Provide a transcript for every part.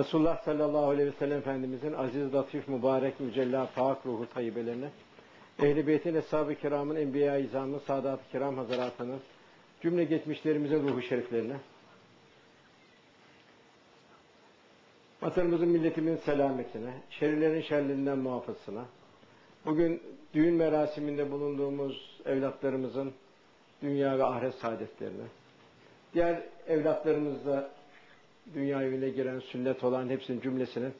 Resulullah sallallahu aleyhi ve sellem Efendimizin aziz, latif, mübarek, mücella, pak ruhu tayyibelerine, Ehl-i Beyt'in, Eshab-ı Kiram'ın, Enbiya-i İzam'ın, Sadat-ı Kiram Hazaratı'nın, cümle geçmişlerimizin ruhu şeriflerine, vatanımızın, milletimizin selametine, şerlerin şerlerinden muhafazasına, bugün düğün merasiminde bulunduğumuz evlatlarımızın dünya ve ahiret saadetlerine, diğer evlatlarımızla dünya evine giren, sünnet olan hepsinin cümlesinin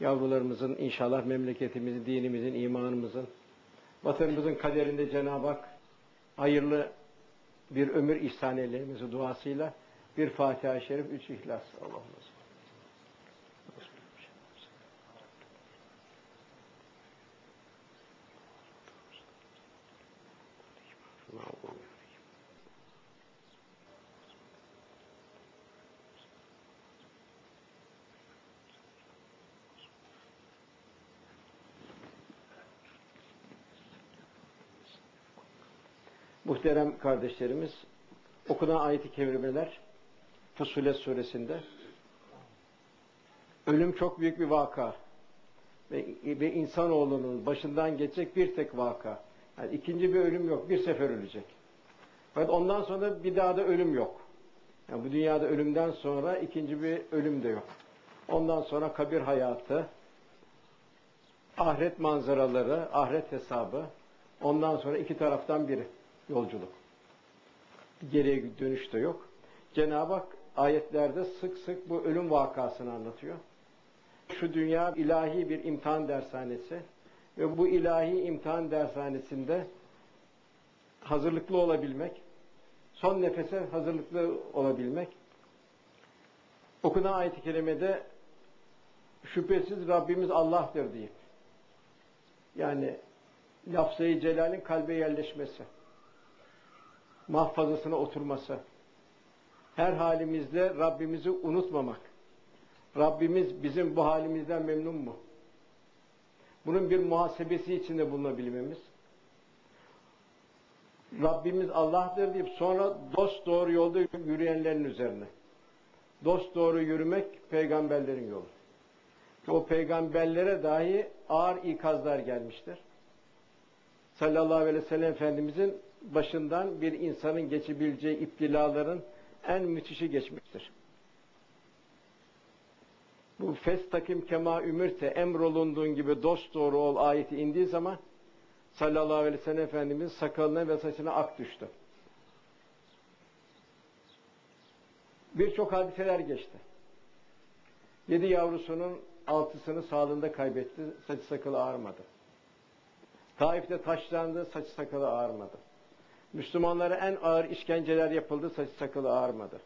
yavrularımızın inşallah memleketimizin, dinimizin, imanımızın, vatanımızın kaderinde Cenab-ı Hak hayırlı bir ömür ihsan eylemesi duasıyla bir Fatiha-i Şerif, üç İhlas. Allah'ımız. Muhterem kardeşlerimiz, okunan ayet-i kerimeler Fusulet suresinde ölüm çok büyük bir vaka ve, ve insanoğlunun başından geçecek bir tek vaka. Yani ikinci bir ölüm yok, bir sefer ölecek. Fakat ondan sonra bir daha da ölüm yok. Yani bu dünyada ölümden sonra ikinci bir ölüm de yok. Ondan sonra kabir hayatı, ahiret manzaraları, ahiret hesabı, ondan sonra iki taraftan biri yolculuk. Geriye dönüş de yok. Cenab-ı Hak ayetlerde sık sık bu ölüm vakasını anlatıyor. Şu dünya ilahi bir imtihan dershanesi ve bu ilahi imtihan dershanesinde hazırlıklı olabilmek, son nefese hazırlıklı olabilmek. Okunan ayet-i kerimede şüphesiz Rabbimiz Allah'tır deyip yani lafzayı celalin kalbe yerleşmesi mahfazasına oturması, her halimizde Rabbimizi unutmamak, Rabbimiz bizim bu halimizden memnun mu? Bunun bir muhasebesi içinde bulunabilmemiz, Rabbimiz Allah'tır deyip sonra dost doğru yolda yürüyenlerin üzerine. Dost doğru yürümek peygamberlerin yolu. O peygamberlere dahi ağır ikazlar gelmiştir. Sallallahu aleyhi ve sellem Efendimizin başından bir insanın geçebileceği iptilaların en müthişi geçmiştir. Bu festakim kema ümürte emrolunduğun gibi dost doğru ol ayeti indiği zaman sallallahu aleyhi ve sellem Efendimiz sakalına ve saçına ak düştü. Birçok hadiseler geçti. Yedi yavrusunun altısını sağlığında kaybetti, saç sakalı ağarmadı. Taif'te taşlandı, saç sakalı ağarmadı. Müslümanlara en ağır işkenceler yapıldı, saç sakalı ağarmadı.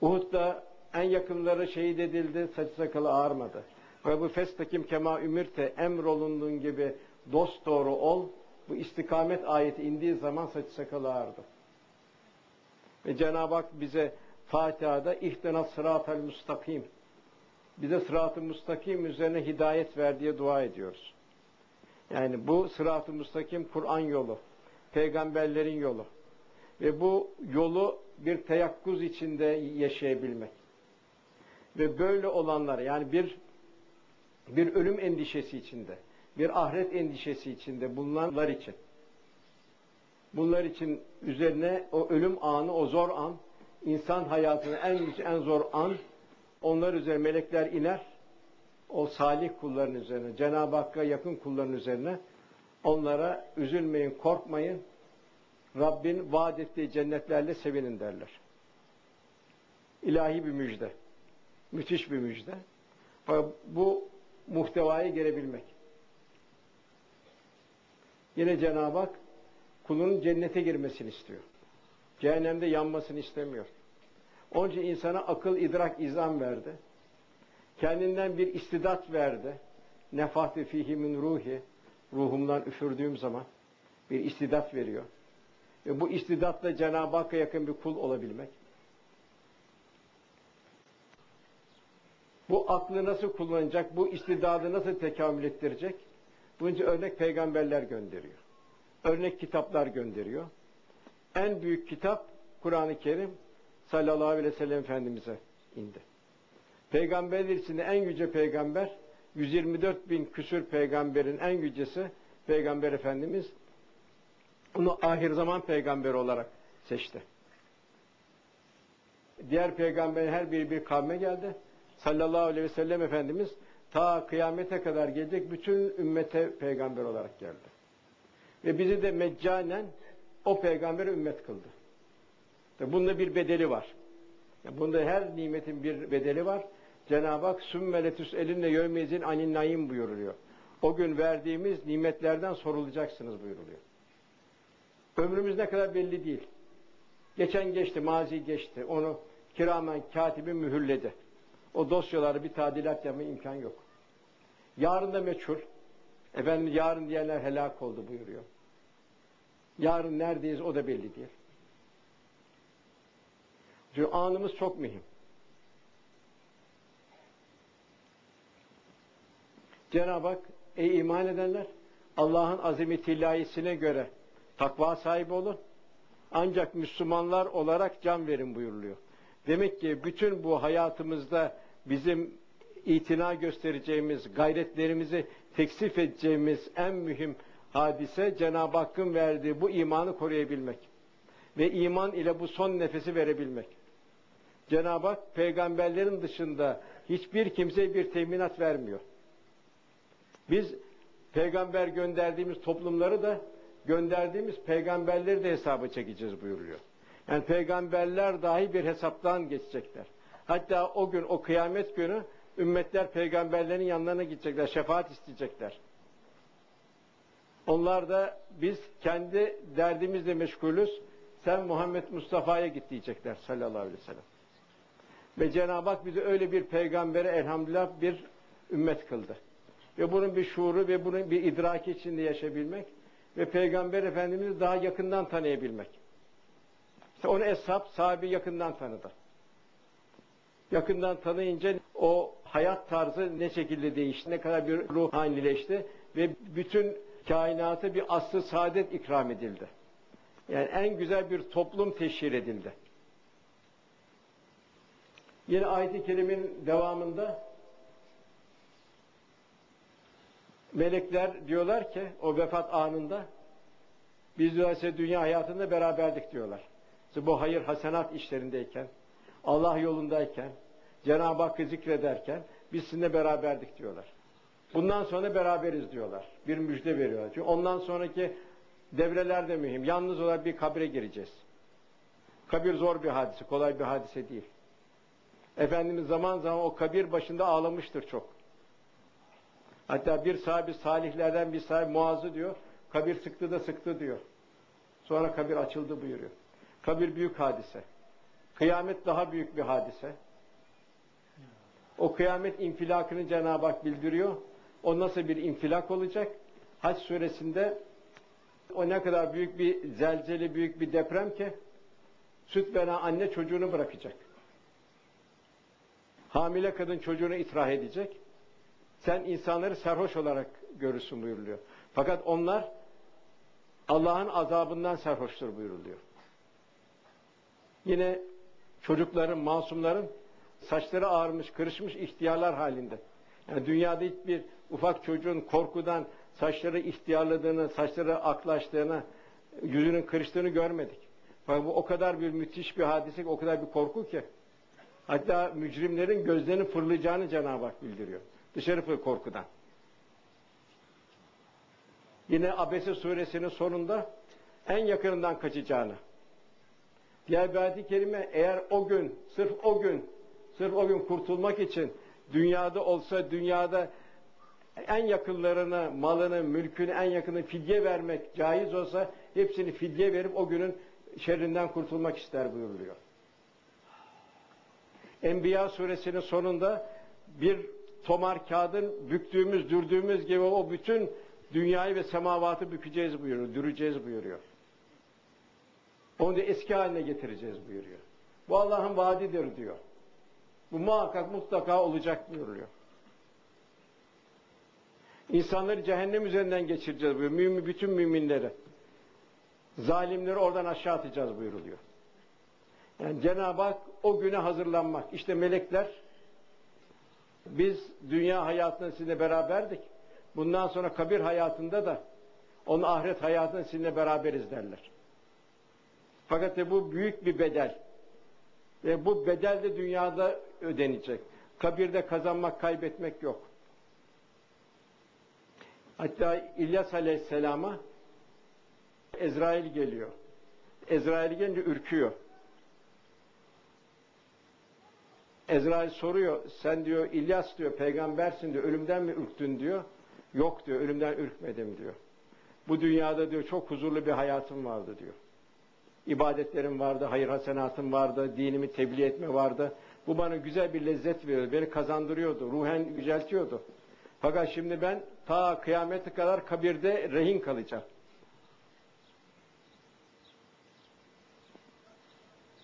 Uhud'da en yakınları şehit edildi, saç sakalı ağarmadı. Ve bu festakim kema ümirte emrolunduğun gibi dost doğru ol, bu istikamet ayeti indiği zaman saç sakalı ağardı. Ve Cenab-ı Hak bize Fatiha'da ihtina sıratel mustakim bize sırat-ı mustakim üzerine hidayet ver diye dua ediyoruz. Yani bu sırat-ı mustakim Kur'an yolu peygamberlerin yolu. Ve bu yolu bir teyakkuz içinde yaşayabilmek. Ve böyle olanlar yani bir bir ölüm endişesi içinde, bir ahiret endişesi içinde bulunanlar için bunlar için üzerine o ölüm anı, o zor an, insan hayatının en en zor an onlar üzerine melekler iner. O salih kulların üzerine, Cenab-ı Hakk'a yakın kulların üzerine Onlara üzülmeyin, korkmayın. Rabbin vaat ettiği cennetlerle sevinin derler. İlahi bir müjde. Müthiş bir müjde. Bu muhtevayı gelebilmek. Yine Cenab-ı Hak kulunun cennete girmesini istiyor. Cehennemde yanmasını istemiyor. Onun için insana akıl, idrak, izan verdi. Kendinden bir istidat verdi. Nefahti fihi min ruhi ruhumdan üfürdüğüm zaman bir istidat veriyor. Ve bu istidatla Cenab-ı Hakk'a yakın bir kul olabilmek. Bu aklı nasıl kullanacak, bu istidadı nasıl tekamül ettirecek? Bunca örnek peygamberler gönderiyor. Örnek kitaplar gönderiyor. En büyük kitap Kur'an-ı Kerim sallallahu aleyhi ve sellem Efendimiz'e indi. Peygamberler içinde en yüce peygamber 124 bin küsür peygamberin en yücesi Peygamber Efendimiz onu ahir zaman peygamberi olarak seçti. Diğer peygamberin her biri bir kavme geldi. Sallallahu aleyhi ve sellem Efendimiz ta kıyamete kadar gelecek bütün ümmete peygamber olarak geldi. Ve bizi de meccanen o peygambere ümmet kıldı. Bunda bir bedeli var. Bunda her nimetin bir bedeli var. Cenab-ı Hak sümmeletüs elinle yövmezin anin naim buyuruluyor. O gün verdiğimiz nimetlerden sorulacaksınız buyuruluyor. Ömrümüz ne kadar belli değil. Geçen geçti, mazi geçti. Onu kiramen katibi mühürledi. O dosyaları bir tadilat yapma imkan yok. Yarın da meçhul. Efendim yarın diyenler helak oldu buyuruyor. Yarın neredeyiz o da belli değil. Çünkü anımız çok mühim. Cenab-ı Hak ey iman edenler Allah'ın azimeti ilahisine göre takva sahibi olun. Ancak Müslümanlar olarak can verin buyuruluyor. Demek ki bütün bu hayatımızda bizim itina göstereceğimiz, gayretlerimizi teksif edeceğimiz en mühim hadise Cenab-ı Hakk'ın verdiği bu imanı koruyabilmek. Ve iman ile bu son nefesi verebilmek. Cenab-ı Hak peygamberlerin dışında hiçbir kimseye bir teminat vermiyor. Biz peygamber gönderdiğimiz toplumları da gönderdiğimiz peygamberleri de hesaba çekeceğiz buyuruyor. Yani peygamberler dahi bir hesaptan geçecekler. Hatta o gün, o kıyamet günü ümmetler peygamberlerin yanlarına gidecekler, şefaat isteyecekler. Onlar da biz kendi derdimizle meşgulüz, sen Muhammed Mustafa'ya git diyecekler sallallahu aleyhi ve sellem. Ve Cenab-ı Hak bizi öyle bir peygambere elhamdülillah bir ümmet kıldı. Ve bunun bir şuuru ve bunun bir idraki içinde yaşayabilmek ve Peygamber Efendimiz'i daha yakından tanıyabilmek. İşte onu eshab, sahibi yakından tanıdı. Yakından tanıyınca o hayat tarzı ne şekilde değişti, ne kadar bir ruhanileşti ve bütün kainatı bir aslı saadet ikram edildi. Yani en güzel bir toplum teşhir edildi. Yine ayet-i kerimin devamında melekler diyorlar ki o vefat anında biz diyorsa dünya hayatında beraberdik diyorlar. Bu hayır hasenat işlerindeyken, Allah yolundayken, Cenab-ı Hakk'ı zikrederken biz sizinle beraberdik diyorlar. Bundan sonra beraberiz diyorlar. Bir müjde veriyorlar. Çünkü ondan sonraki devreler de mühim. Yalnız olarak bir kabre gireceğiz. Kabir zor bir hadise, kolay bir hadise değil. Efendimiz zaman zaman o kabir başında ağlamıştır çok. Hatta bir sahibi salihlerden bir sahibi Muaz'ı diyor, kabir sıktı da sıktı diyor. Sonra kabir açıldı buyuruyor. Kabir büyük hadise. Kıyamet daha büyük bir hadise. O kıyamet infilakını Cenab-ı Hak bildiriyor. O nasıl bir infilak olacak? Hac suresinde o ne kadar büyük bir zelzeli, büyük bir deprem ki süt veren anne çocuğunu bırakacak. Hamile kadın çocuğunu itiraf edecek. Sen insanları serhoş olarak görürsün buyuruluyor. Fakat onlar Allah'ın azabından serhoştur buyuruluyor. Yine çocukların, masumların saçları ağarmış, kırışmış ihtiyarlar halinde. Yani dünyada hiçbir ufak çocuğun korkudan saçları ihtiyarladığını, saçları aklaştığını, yüzünün kırıştığını görmedik. Fakat bu o kadar bir müthiş bir hadise, o kadar bir korku ki. Hatta mücrimlerin gözlerinin fırlayacağını Cenab-ı Hak bildiriyor. Dışarı fır korkudan. Yine Abese suresinin sonunda en yakınından kaçacağını. Diğer bir ayet-i kerime eğer o gün, sırf o gün, sırf o gün kurtulmak için dünyada olsa dünyada en yakınlarını, malını, mülkünü, en yakını fidye vermek caiz olsa hepsini fidye verip o günün şerrinden kurtulmak ister buyuruluyor. Enbiya suresinin sonunda bir tomar kağıdın büktüğümüz, dürdüğümüz gibi o bütün dünyayı ve semavatı bükeceğiz buyuruyor, düreceğiz buyuruyor. Onu da eski haline getireceğiz buyuruyor. Bu Allah'ın vaadidir diyor. Bu muhakkak mutlaka olacak buyuruyor. İnsanları cehennem üzerinden geçireceğiz buyuruyor. Mümin, bütün müminleri. Zalimleri oradan aşağı atacağız buyuruluyor. Yani Cenab-ı Hak o güne hazırlanmak. İşte melekler Biz dünya hayatında sizinle beraberdik. Bundan sonra kabir hayatında da onun ahiret hayatında sizinle beraberiz derler. Fakat bu büyük bir bedel. Ve bu bedel de dünyada ödenecek. Kabirde kazanmak, kaybetmek yok. Hatta İlyas Aleyhisselam'a Ezrail geliyor. Ezrail gelince ürküyor. Ezrail soruyor, sen diyor İlyas diyor peygambersin diyor, ölümden mi ürktün diyor. Yok diyor, ölümden ürkmedim diyor. Bu dünyada diyor çok huzurlu bir hayatım vardı diyor. İbadetlerim vardı, hayır hasenatım vardı, dinimi tebliğ etme vardı. Bu bana güzel bir lezzet veriyordu, beni kazandırıyordu, ruhen yüceltiyordu. Fakat şimdi ben ta kıyamete kadar kabirde rehin kalacağım.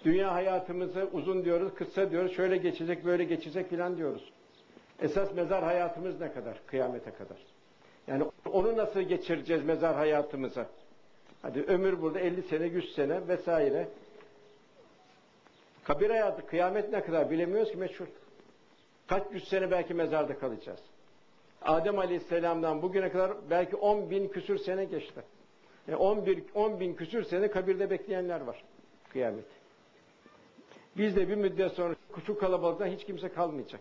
Dünya hayatımızı uzun diyoruz, kısa diyoruz, şöyle geçecek, böyle geçecek filan diyoruz. Esas mezar hayatımız ne kadar? Kıyamete kadar. Yani onu nasıl geçireceğiz mezar hayatımıza? Hadi ömür burada 50 sene, 100 sene vesaire. Kabir hayatı, kıyamet ne kadar bilemiyoruz ki meşhur. Kaç yüz sene belki mezarda kalacağız. Adem Aleyhisselam'dan bugüne kadar belki 10 bin küsür sene geçti. Yani 11, 10 bin küsür sene kabirde bekleyenler var kıyamet. Biz de bir müddet sonra şu kalabalıktan hiç kimse kalmayacak.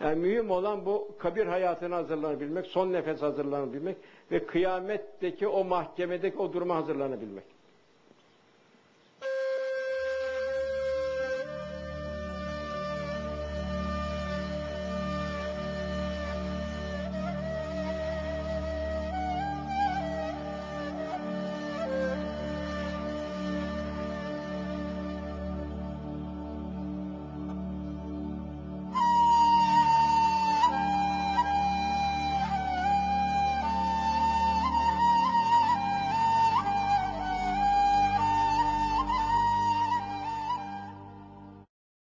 Yani mühim olan bu kabir hayatına hazırlanabilmek, son nefes hazırlanabilmek ve kıyametteki o mahkemedeki o duruma hazırlanabilmek.